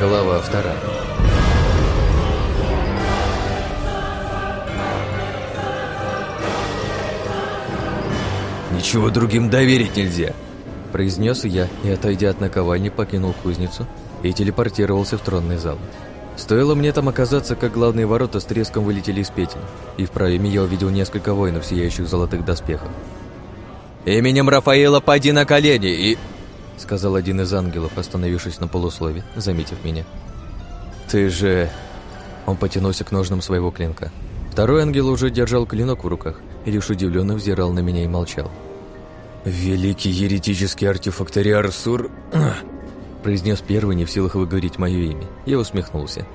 Глава вторая. «Ничего другим доверить нельзя», — произнес я и, отойдя от наковальни, покинул кузницу и телепортировался в тронный зал. Стоило мне там оказаться, как главные ворота с треском вылетели из петель, и в проеме я увидел несколько воинов, сияющих в золотых доспехах. «Именем Рафаэла поди на колени и...» — сказал один из ангелов, остановившись на полуслове, заметив меня. «Ты же...» Он потянулся к ножным своего клинка. Второй ангел уже держал клинок в руках и лишь удивленно взирал на меня и молчал. «Великий еретический артефакториар Сур...» произнес первый, не в силах выговорить мое имя. Я усмехнулся.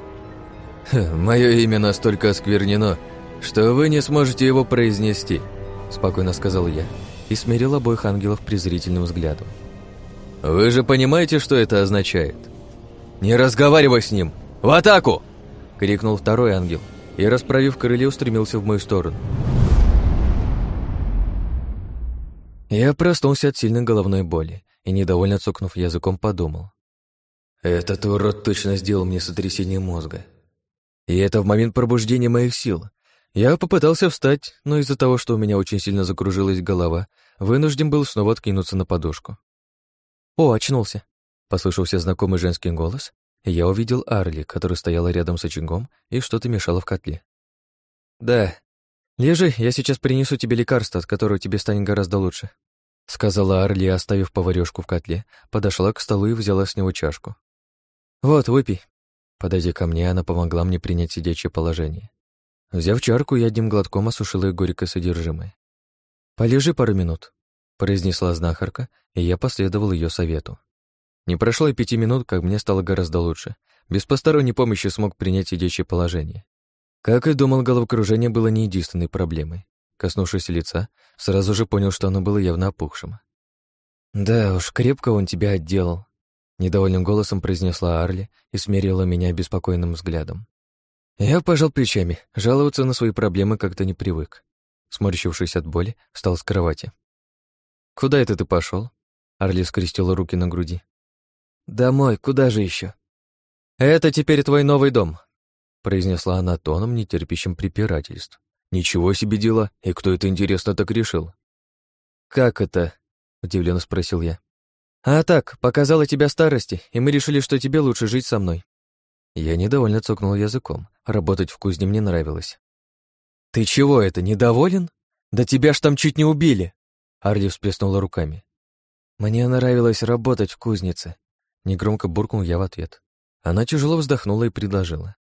«Мое имя настолько осквернено, что вы не сможете его произнести», спокойно сказал я и смирил обоих ангелов презрительным взглядом. «Вы же понимаете, что это означает?» «Не разговаривай с ним! В атаку!» — крикнул второй ангел и, расправив крылья, устремился в мою сторону. Я проснулся от сильной головной боли и, недовольно цокнув языком, подумал. Этот урод точно сделал мне сотрясение мозга. И это в момент пробуждения моих сил. Я попытался встать, но из-за того, что у меня очень сильно закружилась голова, вынужден был снова откинуться на подушку. «О, очнулся!» — послышался знакомый женский голос, и я увидел Арли, которая стояла рядом с очагом и что-то мешало в котле. «Да. Лежи, я сейчас принесу тебе лекарство, от которого тебе станет гораздо лучше», — сказала Арли, оставив поварёшку в котле, подошла к столу и взяла с него чашку. «Вот, выпей». Подойдя ко мне, она помогла мне принять сидячее положение. Взяв чарку, я одним глотком осушила горькое содержимое. «Полежи пару минут», произнесла знахарка, и я последовал ее совету. Не прошло и пяти минут, как мне стало гораздо лучше. Без посторонней помощи смог принять сидячее положение. Как и думал, головокружение было не единственной проблемой. Коснувшись лица, сразу же понял, что оно было явно опухшим. «Да уж, крепко он тебя отделал», — недовольным голосом произнесла Арли и смерила меня беспокойным взглядом. Я пожал плечами, жаловаться на свои проблемы как-то не привык. Сморщившись от боли, встал с кровати. «Куда это ты пошел? Арли скрестила руки на груди. «Домой, куда же еще? «Это теперь твой новый дом», — произнесла она тоном, нетерпящим препирательств. «Ничего себе дела, и кто это, интересно, так решил?» «Как это?» — удивленно спросил я. «А так, показала тебя старости, и мы решили, что тебе лучше жить со мной». Я недовольно цокнул языком. Работать в кузне мне нравилось. «Ты чего это, недоволен? Да тебя ж там чуть не убили!» Арли всплеснула руками. «Мне нравилось работать в кузнице», — негромко буркнул я в ответ. Она тяжело вздохнула и предложила.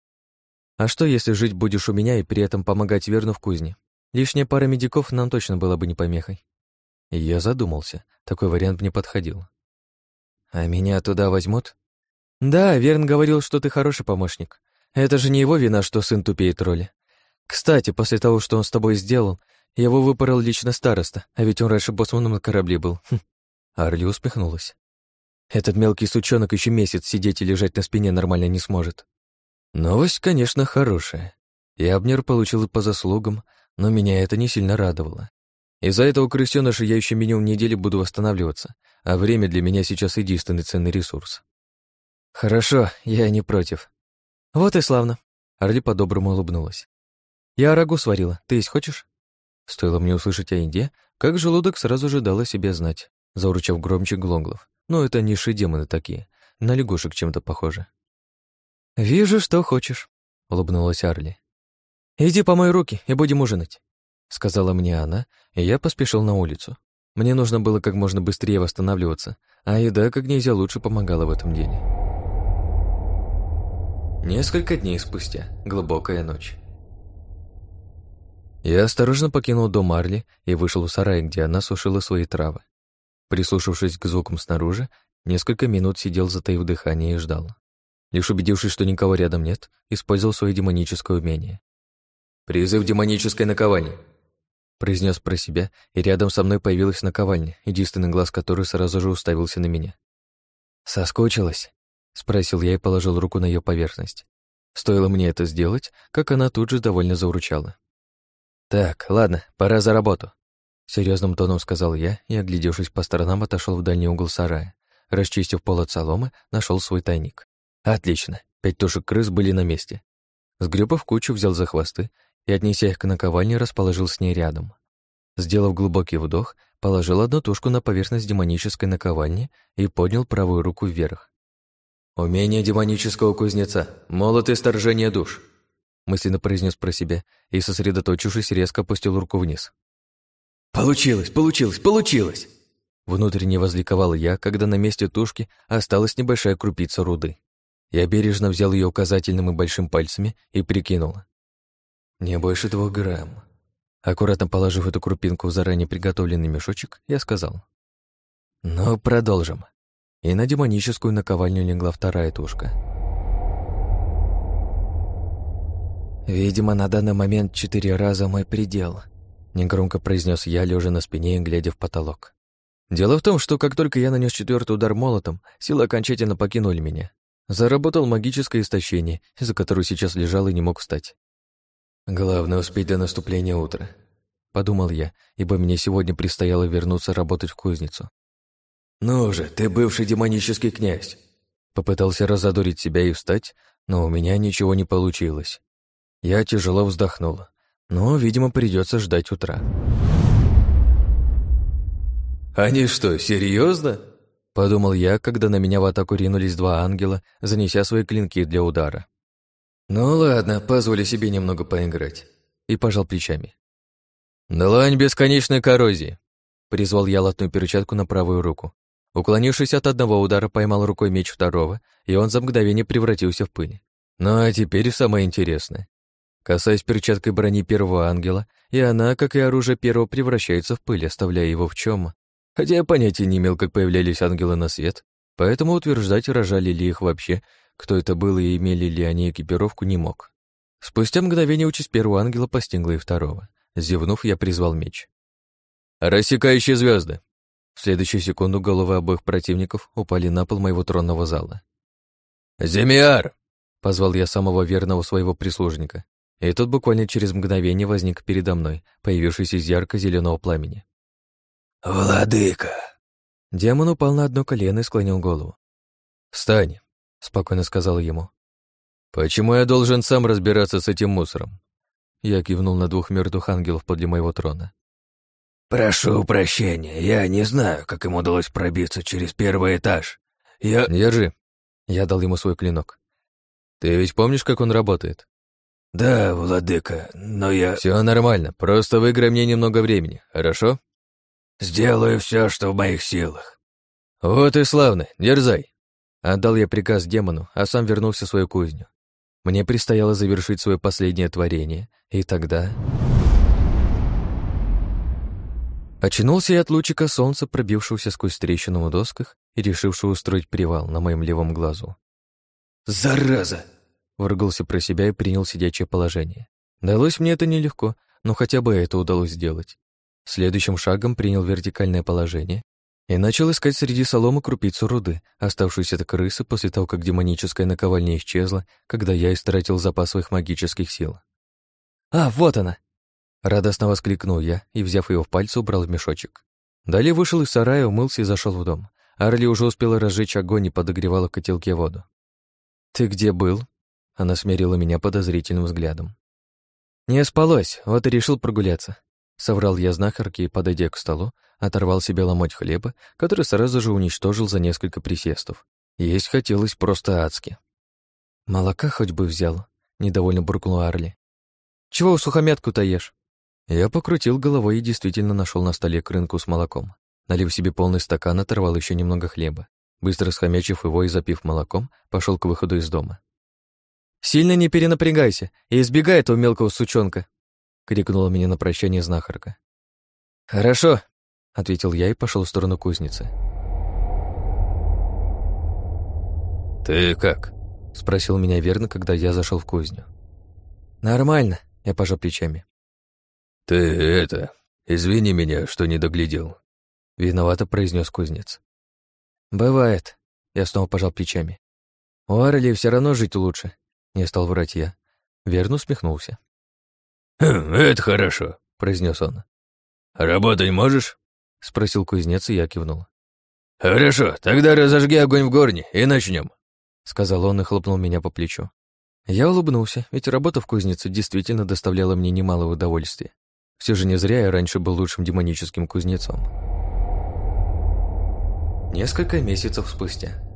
«А что, если жить будешь у меня и при этом помогать Верну в кузне? Лишняя пара медиков нам точно была бы не помехой». И я задумался. Такой вариант мне подходил. «А меня туда возьмут?» «Да, Верн говорил, что ты хороший помощник. Это же не его вина, что сын тупеет роли. Кстати, после того, что он с тобой сделал, его выпорол лично староста, а ведь он раньше боссманом на корабле был. Хм. Арли усмехнулась. Этот мелкий сучонок еще месяц сидеть и лежать на спине нормально не сможет. Новость, конечно, хорошая. И Абнер получил по заслугам, но меня это не сильно радовало. Из-за этого крысёныша я еще минимум недели буду восстанавливаться, а время для меня сейчас единственный ценный ресурс. Хорошо, я не против. Вот и славно. Арли по-доброму улыбнулась. Я рагу сварила, ты есть хочешь? Стоило мне услышать о еде, как желудок сразу же дал о себе знать, заурчав громче глонглов. Но это низшие демоны такие, на лягушек чем-то похожи. «Вижу, что хочешь», — улыбнулась Арли. «Иди помой руки и будем ужинать», — сказала мне она, и я поспешил на улицу. Мне нужно было как можно быстрее восстанавливаться, а еда как нельзя лучше помогала в этом деле. Несколько дней спустя, глубокая ночь. Я осторожно покинул дом Арли и вышел в сарай, где она сушила свои травы. Прислушавшись к звукам снаружи, несколько минут сидел, затаив дыхание, и ждал. Лишь убедившись, что никого рядом нет, использовал свое демоническое умение. «Призыв демонической наковальни», произнес про себя, и рядом со мной появилась наковальня, единственный глаз которой сразу же уставился на меня. «Соскучилась?» — спросил я и положил руку на ее поверхность. Стоило мне это сделать, как она тут же довольно заурчала. «Так, ладно, пора за работу», — серьезным тоном сказал я и, оглядевшись по сторонам, отошел в дальний угол сарая. Расчистив пол от соломы, нашел свой тайник. Отлично, пять тушек крыс были на месте. Сгреб в кучу, взял за хвосты и, отнеся их к наковальне, расположил с ней рядом. Сделав глубокий вдох, положил одну тушку на поверхность демонической наковальни и поднял правую руку вверх. «Умение демонического кузнеца, молот и сторжение душ», мысленно произнес про себя и, сосредоточившись, резко опустил руку вниз. «Получилось, получилось, получилось!» Внутренне возликовал я, когда на месте тушки осталась небольшая крупица руды. Я бережно взял ее указательным и большим пальцами и прикинул. «Не больше двух грамм». Аккуратно положив эту крупинку в заранее приготовленный мешочек, я сказал. «Ну, продолжим». И на демоническую наковальню легла вторая тушка. «Видимо, на данный момент четыре раза мой предел», — негромко произнес я, лежа на спине и глядя в потолок. Дело в том, что как только я нанес четвертый удар молотом, силы окончательно покинули меня. Заработал магическое истощение, из-за которого сейчас лежал и не мог встать. «Главное успеть до наступления утра», — подумал я, ибо мне сегодня предстояло вернуться работать в кузницу. «Ну же, ты бывший демонический князь!» Попытался разодорить себя и встать, но у меня ничего не получилось. Я тяжело вздохнул, но, видимо, придется ждать утра. «Они что, серьезно? Подумал я, когда на меня в атаку ринулись два ангела, занеся свои клинки для удара. «Ну ладно, позволю себе немного поиграть». И пожал плечами. «Длань бесконечной коррозии», — призвал я латную перчатку на правую руку. Уклонившись от одного удара, поймал рукой меч второго, и он за мгновение превратился в пыль. Ну а теперь самое интересное. Касаясь перчаткой брони первого ангела, и она, как и оружие первого, превращается в пыль, оставляя его в чем хотя я понятия не имел, как появлялись ангелы на свет, поэтому утверждать, рожали ли их вообще, кто это был и имели ли они экипировку, не мог. Спустя мгновение участь первого ангела постигла и второго. Зевнув, я призвал меч. «Рассекающие звезды. В следующую секунду головы обоих противников упали на пол моего тронного зала. «Земиар!» — позвал я самого верного своего прислужника. И тот буквально через мгновение возник передо мной, появившись из ярко зеленого пламени. «Владыка!» Демон упал на одно колено и склонил голову. «Встань!» — спокойно сказал ему. «Почему я должен сам разбираться с этим мусором?» Я кивнул на двух мертвых ангелов подле моего трона. «Прошу прощения, я не знаю, как им удалось пробиться через первый этаж. Я...» «Держи!» Я дал ему свой клинок. «Ты ведь помнишь, как он работает?» «Да, владыка, но я...» Все нормально, просто выиграй мне немного времени, хорошо?» Сделаю все, что в моих силах. Вот и славно, дерзай. Отдал я приказ демону, а сам вернулся в свою кузню. Мне предстояло завершить свое последнее творение, и тогда... Очнулся я от лучика солнца, пробившегося сквозь трещину в досках и решившего устроить привал на моем левом глазу. «Зараза!» — выругался про себя и принял сидячее положение. Далось мне это нелегко, но хотя бы это удалось сделать. Следующим шагом принял вертикальное положение и начал искать среди соломы крупицу руды, оставшуюся от крысы после того, как демоническая наковальня исчезла, когда я истратил запас своих магических сил. «А, вот она!» Радостно воскликнул я и, взяв его в пальцы, убрал в мешочек. Далее вышел из сарая, умылся и зашел в дом. Арли уже успела разжечь огонь и подогревала в котелке воду. «Ты где был?» Она смерила меня подозрительным взглядом. «Не спалось, вот и решил прогуляться. Соврал я знахарке и, подойдя к столу, оторвал себе ломоть хлеба, который сразу же уничтожил за несколько присестов. Есть хотелось просто адски. «Молока хоть бы взял», — недовольно буркнул Арли. «Чего сухомятку-то ешь?» Я покрутил головой и действительно нашел на столе крынку с молоком. Налив себе полный стакан, оторвал еще немного хлеба. Быстро схомячив его и запив молоком, пошел к выходу из дома. «Сильно не перенапрягайся и избегай этого мелкого сучонка», крикнула мне на прощание знахарка. «Хорошо», — ответил я и пошел в сторону кузницы. «Ты как?» — спросил меня верно, когда я зашел в кузню. «Нормально», — я пожал плечами. «Ты это, извини меня, что не доглядел», — виновато произнес кузнец. «Бывает», — я снова пожал плечами. «У Арли все равно жить лучше», — не стал врать я. Верно усмехнулся. «Хм, «Это хорошо», — произнес он. «Работать можешь?» — спросил кузнец, и я кивнул. «Хорошо, тогда разожги огонь в горне и начнем», — сказал он и хлопнул меня по плечу. Я улыбнулся, ведь работа в кузнице действительно доставляла мне немало удовольствия. Все же не зря я раньше был лучшим демоническим кузнецом. Несколько месяцев спустя.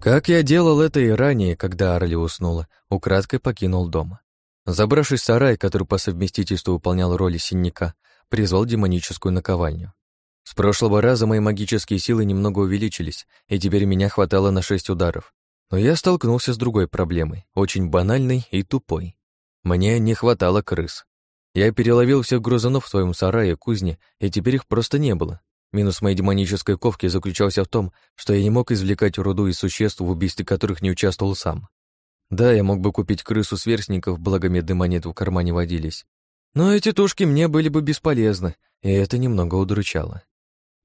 Как я делал это и ранее, когда Арли уснула, украдкой покинул дом. Забравшись в сарай, который по совместительству выполнял роль синяка, призвал демоническую наковальню. С прошлого раза мои магические силы немного увеличились, и теперь меня хватало на шесть ударов. Но я столкнулся с другой проблемой, очень банальной и тупой. Мне не хватало крыс. Я переловил всех грузанов в своем сарае, кузне, и теперь их просто не было. Минус моей демонической ковки заключался в том, что я не мог извлекать руду из существ, в убийстве которых не участвовал сам. Да, я мог бы купить крысу сверстников, благо медные монеты в кармане водились. Но эти тушки мне были бы бесполезны, и это немного удручало.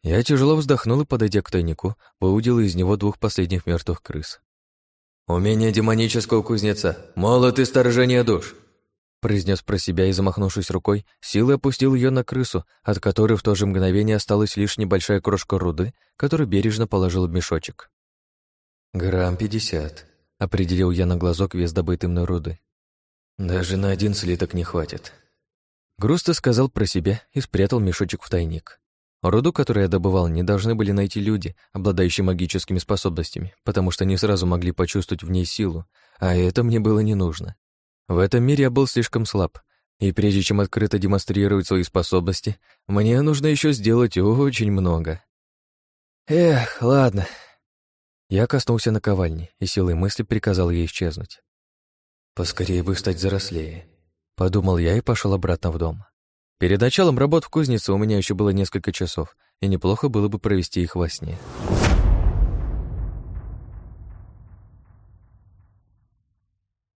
Я тяжело вздохнул и, подойдя к тайнику, выудил из него двух последних мертвых крыс. «Умение демонического кузнеца! Молот и сторожение душ!» Произнес про себя и, замахнувшись рукой, силой опустил ее на крысу, от которой в то же мгновение осталась лишь небольшая крошка руды, которую бережно положил в мешочек. «Грамм пятьдесят», — определил я на глазок вес добытой мной руды. «Даже на один слиток не хватит». Грусто сказал про себя и спрятал мешочек в тайник. Руду, которую я добывал, не должны были найти люди, обладающие магическими способностями, потому что не сразу могли почувствовать в ней силу, а это мне было не нужно. В этом мире я был слишком слаб, и прежде чем открыто демонстрировать свои способности, мне нужно еще сделать очень много. Эх, ладно. Я коснулся наковальни, и силой мысли приказал ей исчезнуть. Поскорее бы стать взрослее, подумал я и пошел обратно в дом. Перед началом работ в кузнице у меня еще было несколько часов, и неплохо было бы провести их во сне.